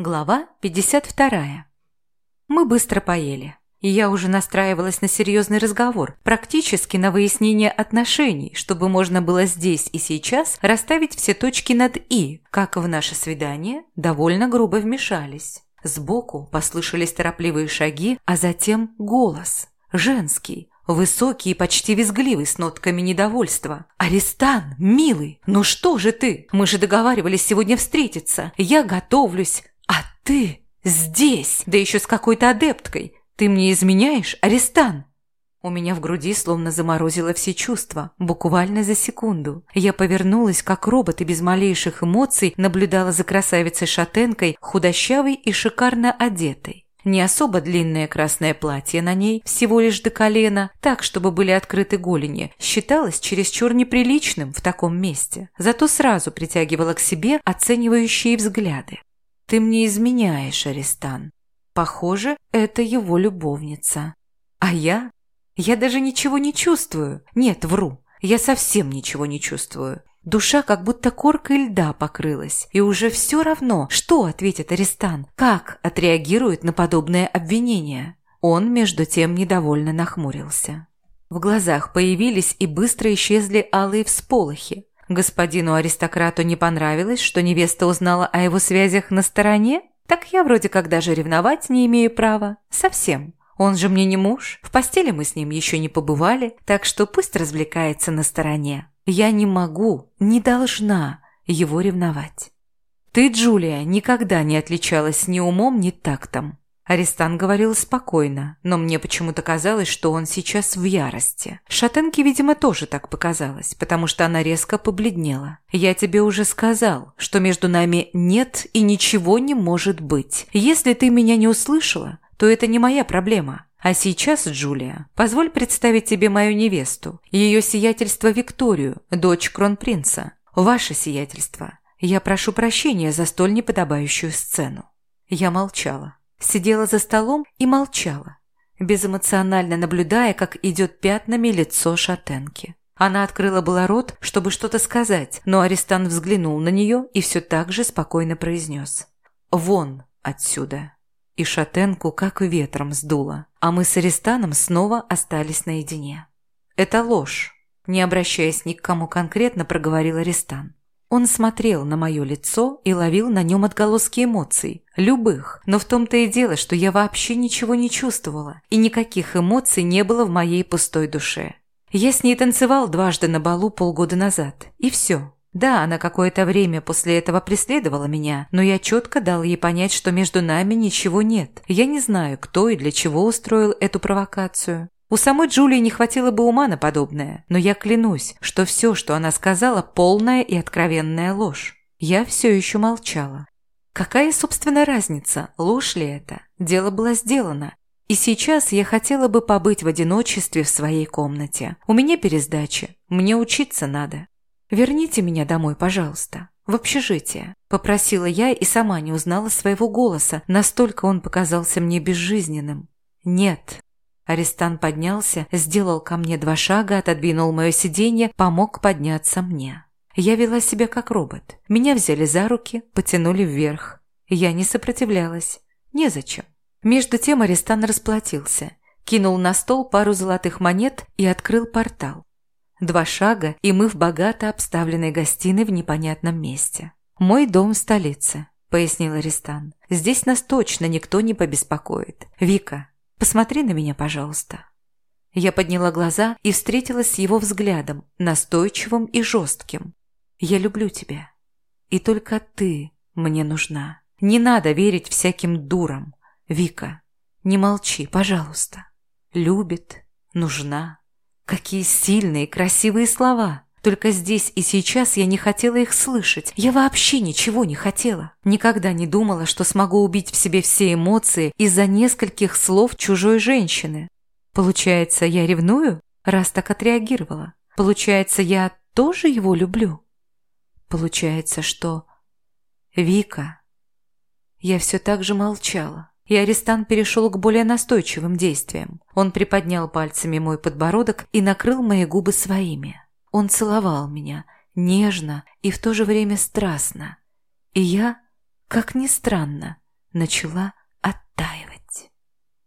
Глава 52. Мы быстро поели, и я уже настраивалась на серьезный разговор, практически на выяснение отношений, чтобы можно было здесь и сейчас расставить все точки над «и», как в наше свидание довольно грубо вмешались. Сбоку послышались торопливые шаги, а затем голос, женский, Высокий и почти визгливый, с нотками недовольства. «Аристан, милый, ну что же ты? Мы же договаривались сегодня встретиться. Я готовлюсь. «А ты здесь, да еще с какой-то адепткой! Ты мне изменяешь, Арестан?» У меня в груди словно заморозило все чувства, буквально за секунду. Я повернулась, как робот, и без малейших эмоций наблюдала за красавицей-шатенкой, худощавой и шикарно одетой. Не особо длинное красное платье на ней, всего лишь до колена, так, чтобы были открыты голени, считалось чересчур неприличным в таком месте. Зато сразу притягивало к себе оценивающие взгляды. Ты мне изменяешь, Аристан. Похоже, это его любовница. А я? Я даже ничего не чувствую. Нет, вру. Я совсем ничего не чувствую. Душа как будто коркой льда покрылась, и уже все равно, что ответит Аристан, как отреагирует на подобное обвинение. Он, между тем, недовольно нахмурился. В глазах появились и быстро исчезли алые всполохи. Господину аристократу не понравилось, что невеста узнала о его связях на стороне? Так я вроде как даже ревновать не имею права. Совсем. Он же мне не муж. В постели мы с ним еще не побывали, так что пусть развлекается на стороне. Я не могу, не должна его ревновать. Ты, Джулия, никогда не отличалась ни умом, ни тактом. Арестант говорил спокойно, но мне почему-то казалось, что он сейчас в ярости. Шатенке, видимо, тоже так показалось, потому что она резко побледнела. «Я тебе уже сказал, что между нами нет и ничего не может быть. Если ты меня не услышала, то это не моя проблема. А сейчас, Джулия, позволь представить тебе мою невесту, ее сиятельство Викторию, дочь кронпринца. Ваше сиятельство. Я прошу прощения за столь неподобающую сцену». Я молчала. Сидела за столом и молчала, безэмоционально наблюдая, как идет пятнами лицо шатенки. Она открыла было рот, чтобы что-то сказать, но арестант взглянул на нее и все так же спокойно произнес. «Вон отсюда!» И шатенку как ветром сдуло, а мы с арестаном снова остались наедине. «Это ложь», – не обращаясь ни к кому конкретно, проговорил арестан. Он смотрел на мое лицо и ловил на нем отголоски эмоций, любых, но в том-то и дело, что я вообще ничего не чувствовала, и никаких эмоций не было в моей пустой душе. Я с ней танцевал дважды на балу полгода назад, и все. Да, она какое-то время после этого преследовала меня, но я четко дал ей понять, что между нами ничего нет. Я не знаю, кто и для чего устроил эту провокацию. У самой Джулии не хватило бы ума на подобное, но я клянусь, что все, что она сказала, полная и откровенная ложь. Я все еще молчала. Какая, собственно, разница, ложь ли это? Дело было сделано. И сейчас я хотела бы побыть в одиночестве в своей комнате. У меня пересдача, мне учиться надо. Верните меня домой, пожалуйста, в общежитие. Попросила я и сама не узнала своего голоса, настолько он показался мне безжизненным. Нет, Арестант поднялся, сделал ко мне два шага, отодвинул мое сиденье, помог подняться мне. Я вела себя как робот. Меня взяли за руки, потянули вверх. Я не сопротивлялась. Незачем. Между тем арестант расплатился, кинул на стол пару золотых монет и открыл портал. Два шага, и мы в богато обставленной гостиной в непонятном месте. «Мой дом в столице», — пояснил арестант. «Здесь нас точно никто не побеспокоит. Вика, Посмотри на меня, пожалуйста». Я подняла глаза и встретилась с его взглядом, настойчивым и жестким. «Я люблю тебя. И только ты мне нужна. Не надо верить всяким дурам. Вика, не молчи, пожалуйста. Любит, нужна. Какие сильные, красивые слова!» Только здесь и сейчас я не хотела их слышать. Я вообще ничего не хотела. Никогда не думала, что смогу убить в себе все эмоции из-за нескольких слов чужой женщины. Получается, я ревную, раз так отреагировала. Получается, я тоже его люблю. Получается, что... Вика... Я все так же молчала, и арестант перешел к более настойчивым действиям. Он приподнял пальцами мой подбородок и накрыл мои губы своими. Он целовал меня нежно и в то же время страстно. И я, как ни странно, начала оттаивать.